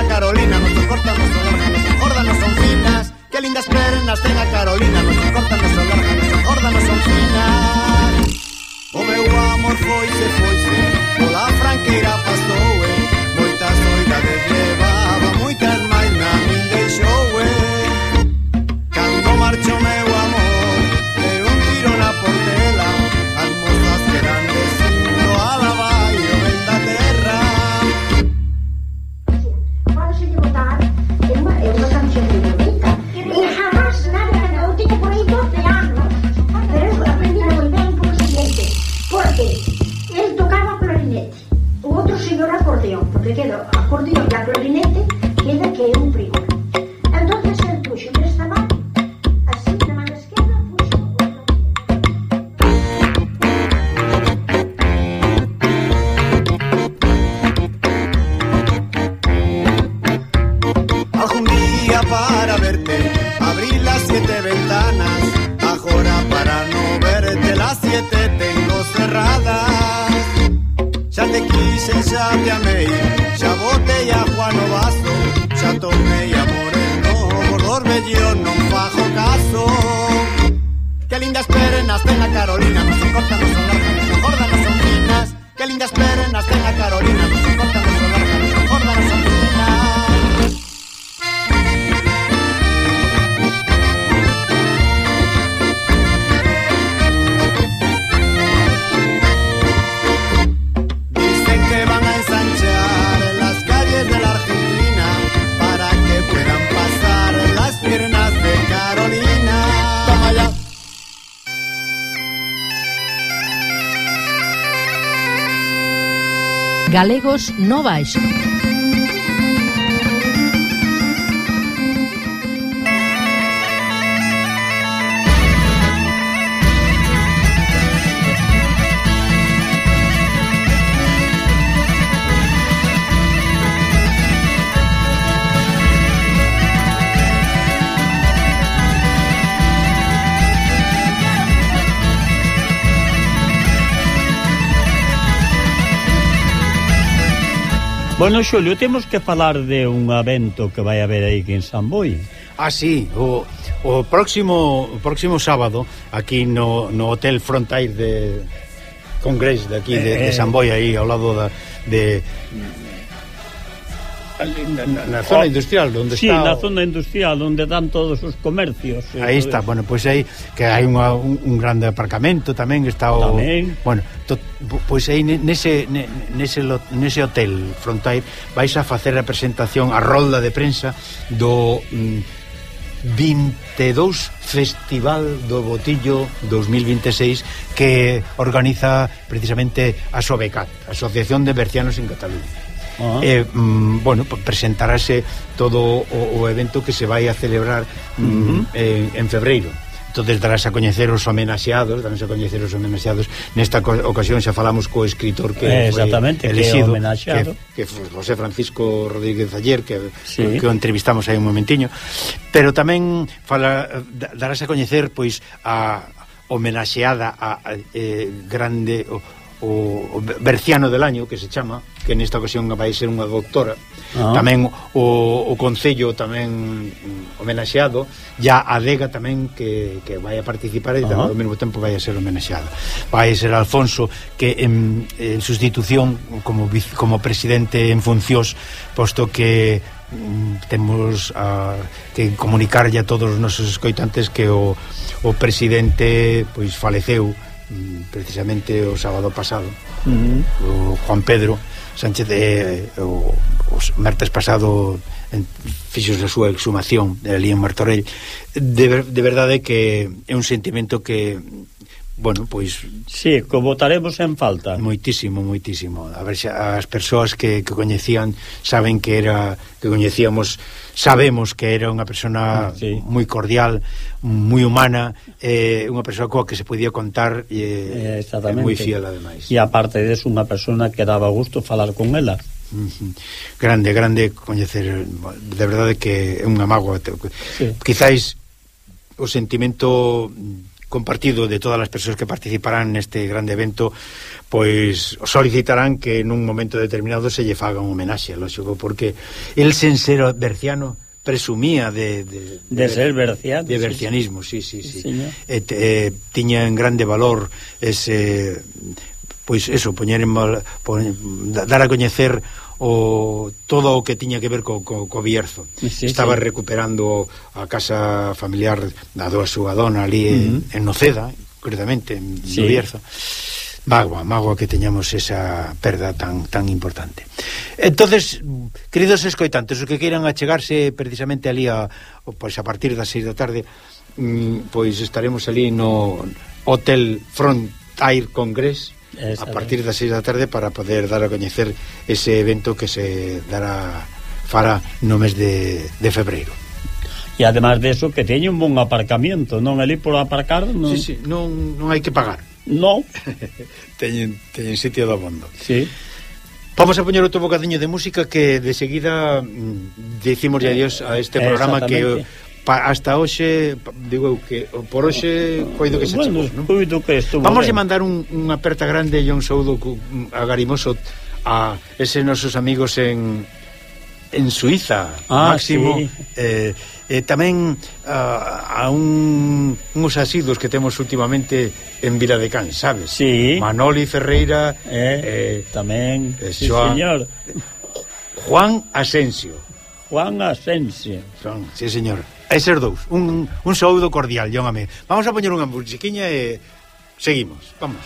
tenga Carolina, no se cortan, no se largan, no se no son finas. Qué lindas pernas tenga Carolina, no se cortan, no se largan, no se no son finas. O meu amor foi, se foi, Galegos no baixo. Bueno, Xulio, temos que falar de un evento que vai haber aí en San Boi. Ah, sí, o, o próximo o próximo sábado aquí no, no Hotel Frontier de Congress de aquí de, de eh, eh. San Boi aí ao lado da, de Na, na, na zona oh. industrial onde sí, está... Na zona industrial onde dan todos os comercios. Eh. Aí está, bueno, pois pues aí que hai unha, un, un grande aparcamento tamén está o tamén. bueno, to, pois pues aí nese nese nese hotel Frontier vais a facer a presentación a rolda de prensa do mm, 22 Festival do Botillo 2026 que organiza precisamente a SOBECAT, Asociación de Bercianos en Cataluña. -huh. eh, mm, bueno, presentarase todo o, o evento que se vai a celebrar uh -huh. mm, eh, en febreiro entonces darás a coñecer os homenaxeados darás a coñecer os homenaxeados nesta ocasión xa falamos co escritor que eh, exactamente, elegido, que homenaxeado que, que José Francisco Rodríguez Ayer que, sí. que o entrevistamos aí un momentiño pero tamén fala, darás a coñecer pois a homenaxeada a, a eh, grande o, o Berciano del Año, que se chama, que nesta ocasión vai ser unha doctora. Ah. Tamén o, o Concello tamén homenaxeado, ya a Adega tamén que, que vai a participar e ah. ao mesmo tempo vai a ser homenaxeada. Vai ser Alfonso que en, en sustitución como, como presidente en funcións, posto que mm, temos a, que comunicarlle a todos os nosos escoitantes que o, o presidente pois faleceu Mm, precisamente o sábado pasado uh -huh. o Juan Pedro Sánchez de, o, os martes pasado en, fixos a súa exhumación ali en Martorell de, de verdade que é un sentimento que bueno, pois... Sí, que votaremos en falta. Moitísimo, moitísimo. A ver, xa, as persoas que, que coñecían saben que era, que coñecíamos, sabemos que era unha persona ah, sí. moi cordial, moi humana, eh, unha persoa coa que se podía contar eh, eh, moi fiel, ademais. E aparte de unha persona que daba gusto falar con ela. Grande, grande coñecer De verdade que é unha mágoa sí. Quizáis o sentimento compartido de todas as persoas que participarán neste grande evento pois solicitarán que nun momento determinado se lle faga un homenaxe, lógico, porque el sen ser berciano presumía de de, de, de ser berciano, de bercianismo, sí, sí, sí. sí. e, e, eh, tiña en grande valor ese pois eso, poñer en, poñer, dar a coñecer o todo o que tiña que ver co, co, co Bierzo. Sí, Estaba sí. recuperando a casa familiar da do súa dona ali uh -huh. en, en Noceda, concretamente en sí. Bierzo. Magua, magua que teñamos esa perda tan tan importante. Entonces, queridos escoitantes, os que queiran achegarse precisamente ali a pois a partir das 6 da tarde, mm, pois estaremos ali no Hotel Frontier Congress a partir das 6 da tarde para poder dar a coñecer ese evento que se dará fará no mes de, de febreiro. E además de eso que teñe un bon aparcamiento, non ali por aparcar, non. Sí, sí, non, non hai que pagar. Non. teñen teñen sitio do mundo. Sí. Vamos a poñer outro bocadiño de música que de seguida mm, decimos adiós a este programa que pa, hasta hoxe digo eu que por hoxe coido que se bueno, chegou, non? Coido que estuvo Vamos ben. a mandar un, unha aperta grande e un saúdo a Garimoso a ese nosos amigos en en Suiza, ah, Máximo sí. eh, eh, tamén a, a un uns asidos que temos últimamente en Vila de Can, sabes? Sí. Manoli Ferreira eh, eh, tamén, eh, Joan, sí, señor Juan Asensio Juan Asensio Son, sí señor Eses dous, un, un saúdo cordial, Ión Vamos a poñer unha musiquiña e seguimos. Vamos.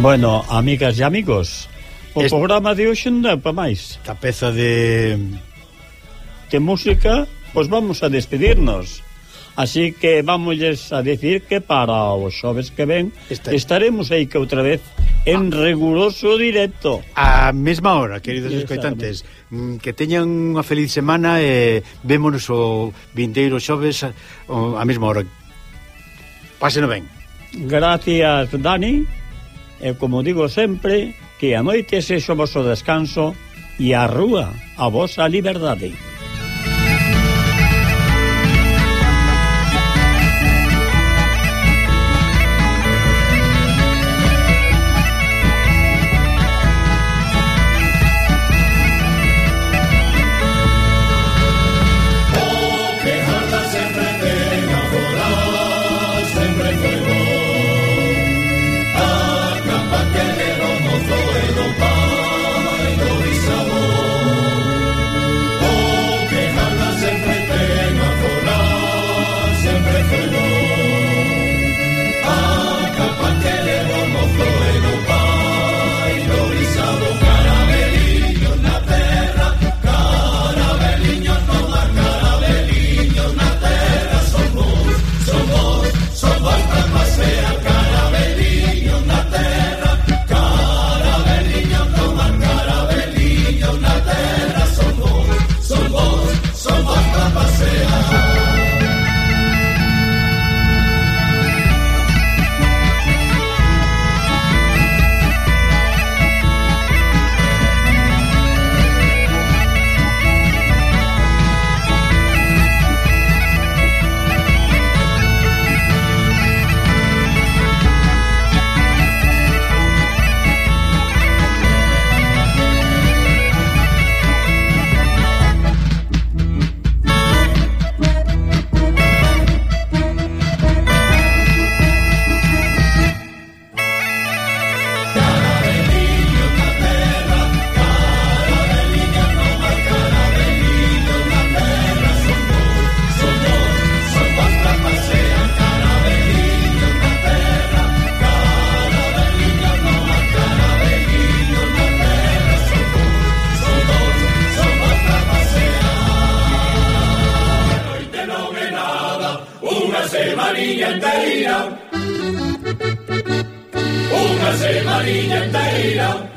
Bueno, amigas e amigos, o este... programa de hoxe non é para máis. Esta peza de... de música, pois vamos a despedirnos. Así que vamosles a decir que para os xoves que ven Está... estaremos aí que outra vez en ah. riguroso directo. A mesma hora, queridos escoitantes, mm, que teñan unha feliz semana e vémonos o vindeiro xoves a, a mesma hora. Páseno ben. Gracias, Dani. E como digo sempre, que a noite se o o descanso e a rúa a vosa liberdade. enteira Unha semaniña enteira